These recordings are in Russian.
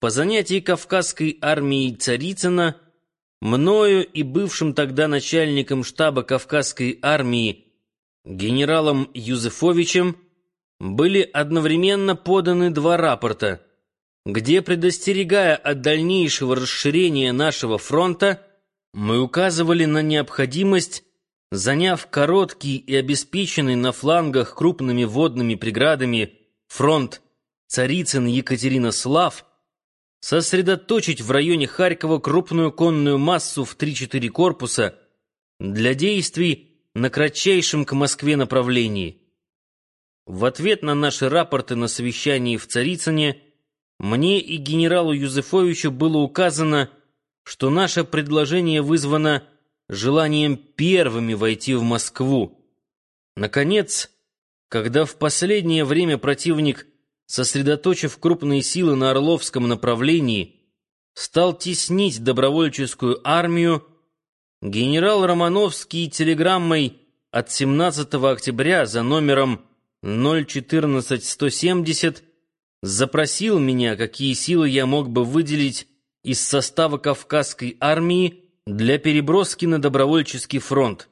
по занятии Кавказской армией Царицына, мною и бывшим тогда начальником штаба Кавказской армии генералом Юзефовичем были одновременно поданы два рапорта, где, предостерегая от дальнейшего расширения нашего фронта, мы указывали на необходимость, заняв короткий и обеспеченный на флангах крупными водными преградами фронт Царицын-Екатеринослав, сосредоточить в районе Харькова крупную конную массу в 3-4 корпуса для действий на кратчайшем к Москве направлении. В ответ на наши рапорты на совещании в Царицыне мне и генералу Юзефовичу было указано, что наше предложение вызвано желанием первыми войти в Москву. Наконец, когда в последнее время противник сосредоточив крупные силы на Орловском направлении, стал теснить добровольческую армию, генерал Романовский телеграммой от 17 октября за номером 014170 запросил меня, какие силы я мог бы выделить из состава Кавказской армии для переброски на добровольческий фронт.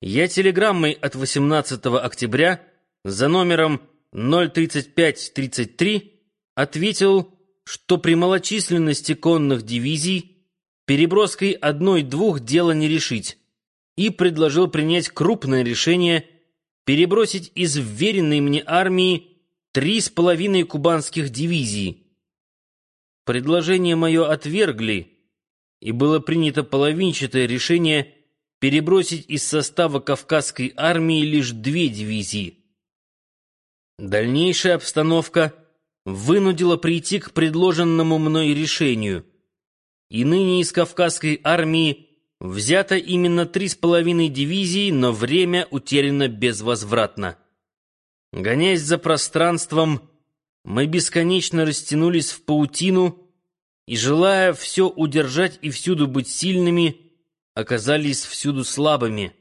Я телеграммой от 18 октября за номером 035-33 ответил, что при малочисленности конных дивизий переброской одной-двух дело не решить, и предложил принять крупное решение перебросить из вверенной мне армии три с половиной кубанских дивизий. Предложение мое отвергли, и было принято половинчатое решение перебросить из состава Кавказской армии лишь две дивизии. Дальнейшая обстановка вынудила прийти к предложенному мной решению. И ныне из Кавказской армии взято именно три с половиной дивизии, но время утеряно безвозвратно. Гоняясь за пространством, мы бесконечно растянулись в паутину и, желая все удержать и всюду быть сильными, оказались всюду слабыми.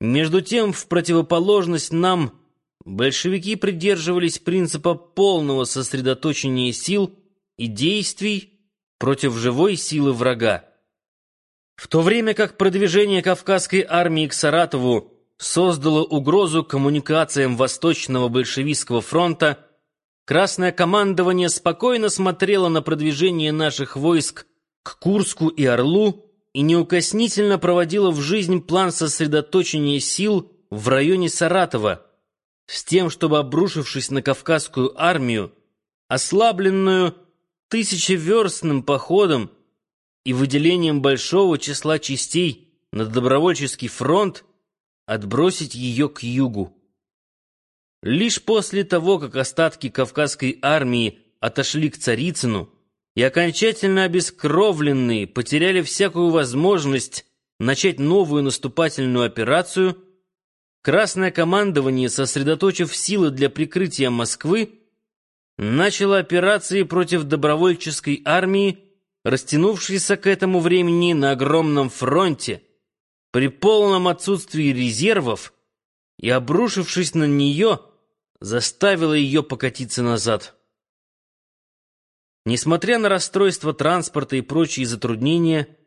Между тем, в противоположность нам – большевики придерживались принципа полного сосредоточения сил и действий против живой силы врага. В то время как продвижение Кавказской армии к Саратову создало угрозу коммуникациям Восточного большевистского фронта, Красное командование спокойно смотрело на продвижение наших войск к Курску и Орлу и неукоснительно проводило в жизнь план сосредоточения сил в районе Саратова, с тем, чтобы, обрушившись на Кавказскую армию, ослабленную тысячеверстным походом и выделением большого числа частей на добровольческий фронт, отбросить ее к югу. Лишь после того, как остатки Кавказской армии отошли к Царицыну и окончательно обескровленные потеряли всякую возможность начать новую наступательную операцию – Красное командование, сосредоточив силы для прикрытия Москвы, начало операции против добровольческой армии, растянувшейся к этому времени на огромном фронте, при полном отсутствии резервов и, обрушившись на нее, заставило ее покатиться назад. Несмотря на расстройство транспорта и прочие затруднения,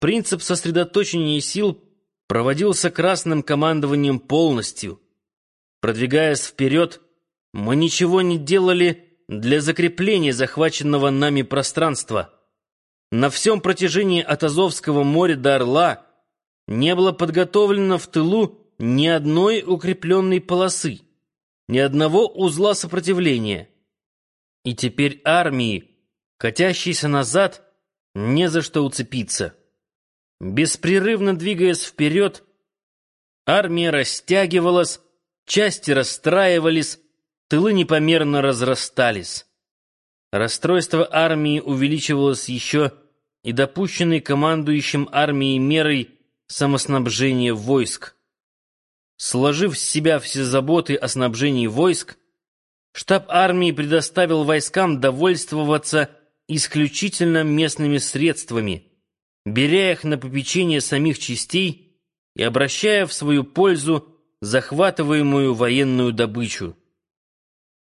принцип сосредоточения сил проводился красным командованием полностью. Продвигаясь вперед, мы ничего не делали для закрепления захваченного нами пространства. На всем протяжении от Азовского моря до Орла не было подготовлено в тылу ни одной укрепленной полосы, ни одного узла сопротивления. И теперь армии, катящейся назад, не за что уцепиться. Беспрерывно двигаясь вперед, армия растягивалась, части расстраивались, тылы непомерно разрастались. Расстройство армии увеличивалось еще и допущенной командующим армией мерой самоснабжения войск. Сложив с себя все заботы о снабжении войск, штаб армии предоставил войскам довольствоваться исключительно местными средствами – беря их на попечение самих частей и обращая в свою пользу захватываемую военную добычу.